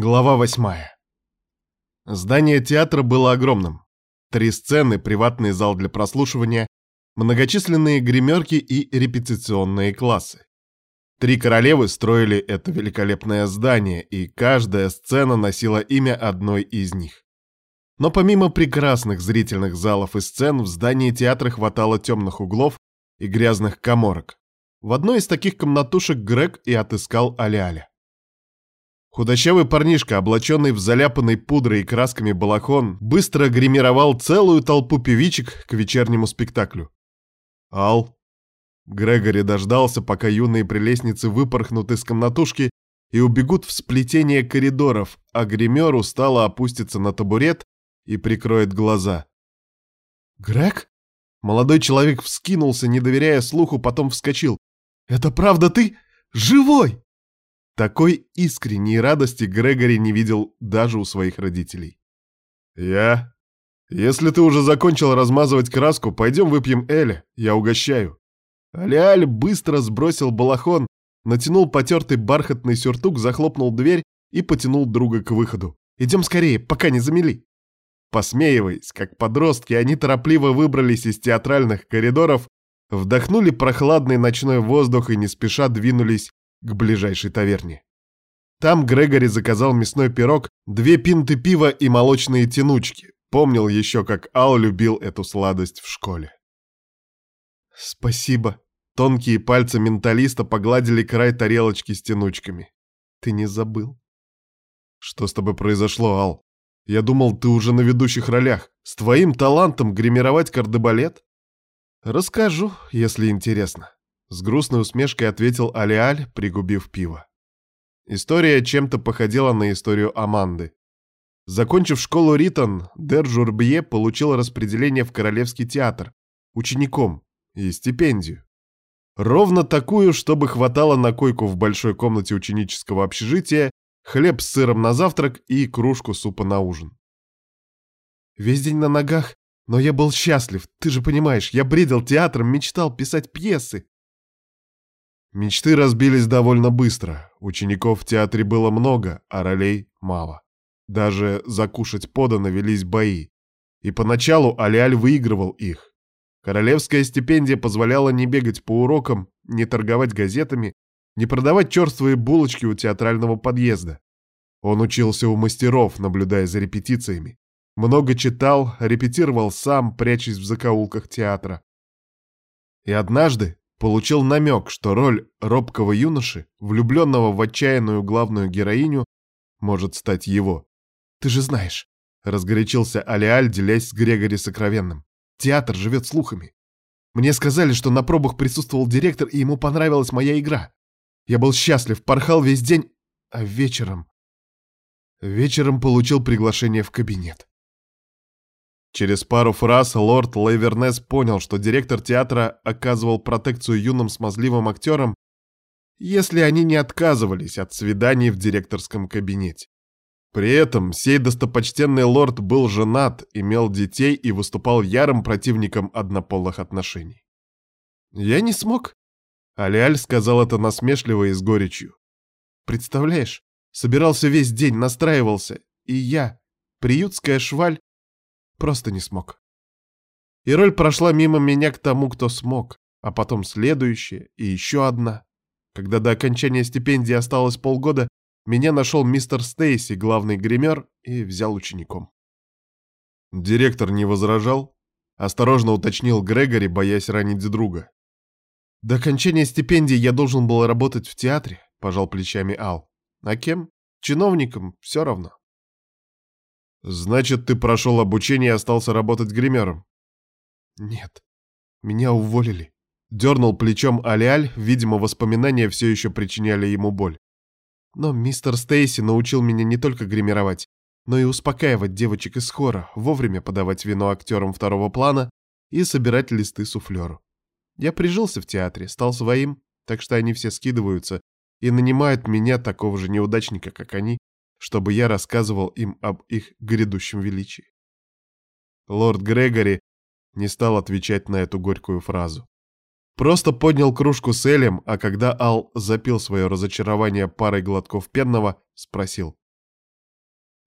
Глава восьмая. Здание театра было огромным. Три сцены, приватный зал для прослушивания, многочисленные гримерки и репетиционные классы. Три королевы строили это великолепное здание, и каждая сцена носила имя одной из них. Но помимо прекрасных зрительных залов и сцен, в здании театра хватало темных углов и грязных коморок. В одной из таких комнатушек Грег и отыскал Аляля. Худощавый парнишка, облаченный в заляпанный пудрой и красками балахон, быстро гримировал целую толпу певичек к вечернему спектаклю. «Ал!» Грегори дождался, пока юные прелестницы выпорхнут из комнатушки и убегут в сплетение коридоров, а гример устало опустится на табурет и прикроет глаза. «Грег?» Молодой человек вскинулся, не доверяя слуху, потом вскочил. «Это правда ты? Живой?» Такой искренней радости Грегори не видел даже у своих родителей. «Я? Если ты уже закончил размазывать краску, пойдем выпьем Эля, я угощаю». Алиаль быстро сбросил балахон, натянул потертый бархатный сюртук, захлопнул дверь и потянул друга к выходу. «Идем скорее, пока не замели». Посмеиваясь, как подростки, они торопливо выбрались из театральных коридоров, вдохнули прохладный ночной воздух и не спеша двинулись к ближайшей таверне. Там Грегори заказал мясной пирог, две пинты пива и молочные тянучки. Помнил еще, как Ал любил эту сладость в школе. «Спасибо». Тонкие пальцы менталиста погладили край тарелочки с тянучками. «Ты не забыл?» «Что с тобой произошло, Ал? Я думал, ты уже на ведущих ролях. С твоим талантом гримировать кардебалет?» «Расскажу, если интересно». С грустной усмешкой ответил Алиаль, пригубив пиво. История чем-то походила на историю Аманды. Закончив школу Ритон, Дер Журбье получил распределение в Королевский театр, учеником, и стипендию. Ровно такую, чтобы хватало на койку в большой комнате ученического общежития, хлеб с сыром на завтрак и кружку супа на ужин. Весь день на ногах, но я был счастлив, ты же понимаешь, я бредил театром, мечтал писать пьесы. Мечты разбились довольно быстро. Учеников в театре было много, а ролей мало. Даже закушать подано велись бои. И поначалу Алиаль выигрывал их. Королевская стипендия позволяла не бегать по урокам, не торговать газетами, не продавать черствые булочки у театрального подъезда. Он учился у мастеров, наблюдая за репетициями. Много читал, репетировал сам, прячась в закоулках театра. И однажды, получил намек, что роль робкого юноши, влюбленного в отчаянную главную героиню, может стать его. «Ты же знаешь», — разгорячился Алиаль, делясь с Грегори сокровенным. «Театр живет слухами. Мне сказали, что на пробах присутствовал директор, и ему понравилась моя игра. Я был счастлив, порхал весь день, а вечером... Вечером получил приглашение в кабинет. Через пару фраз лорд Лейвернес понял, что директор театра оказывал протекцию юным смазливым актерам, если они не отказывались от свиданий в директорском кабинете. При этом сей достопочтенный лорд был женат, имел детей и выступал ярым противником однополых отношений. «Я не смог», — Алиаль сказал это насмешливо и с горечью. «Представляешь, собирался весь день, настраивался, и я, приютская шваль, Просто не смог. И роль прошла мимо меня к тому, кто смог, а потом следующая и еще одна. Когда до окончания стипендии осталось полгода, меня нашел мистер Стейси, главный гример, и взял учеником. Директор не возражал, осторожно уточнил Грегори, боясь ранить друга. До окончания стипендии я должен был работать в театре, пожал плечами Ал. А кем? Чиновником, все равно. Значит, ты прошел обучение и остался работать гримером? Нет, меня уволили. Дернул плечом Алиаль, видимо, воспоминания все еще причиняли ему боль. Но мистер Стейси научил меня не только гримировать, но и успокаивать девочек из хора, вовремя подавать вино актерам второго плана и собирать листы суфлеру. Я прижился в театре, стал своим, так что они все скидываются и нанимают меня, такого же неудачника, как они, чтобы я рассказывал им об их грядущем величии. Лорд Грегори не стал отвечать на эту горькую фразу. Просто поднял кружку с Элем, а когда Ал запил свое разочарование парой глотков пенного, спросил.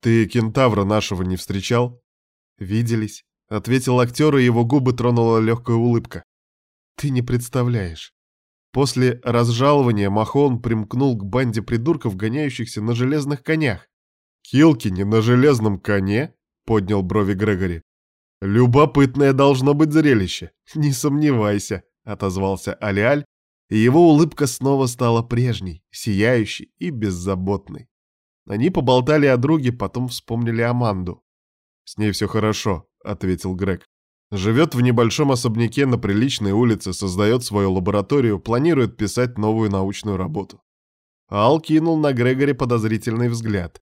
«Ты кентавра нашего не встречал?» «Виделись», — ответил актер, и его губы тронула легкая улыбка. «Ты не представляешь. После разжалования Махон примкнул к банде придурков, гоняющихся на железных конях. «Килкини на железном коне?» — поднял брови Грегори. «Любопытное должно быть зрелище, не сомневайся», — отозвался Алиаль, и его улыбка снова стала прежней, сияющей и беззаботной. Они поболтали о друге, потом вспомнили Аманду. «С ней все хорошо», — ответил Грег. Живет в небольшом особняке на приличной улице, создает свою лабораторию, планирует писать новую научную работу. Ал кинул на Грегори подозрительный взгляд.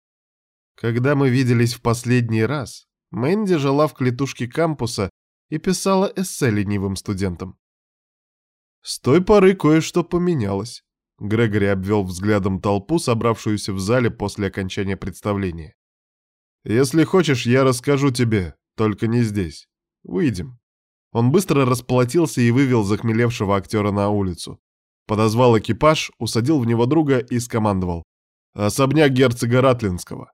Когда мы виделись в последний раз, Мэнди жила в клетушке кампуса и писала эссе ленивым студентам. С той поры кое-что поменялось. Грегори обвел взглядом толпу, собравшуюся в зале после окончания представления. «Если хочешь, я расскажу тебе, только не здесь. Выйдем». Он быстро расплатился и вывел захмелевшего актера на улицу. Подозвал экипаж, усадил в него друга и скомандовал. «Особняк герцога Ратлинского.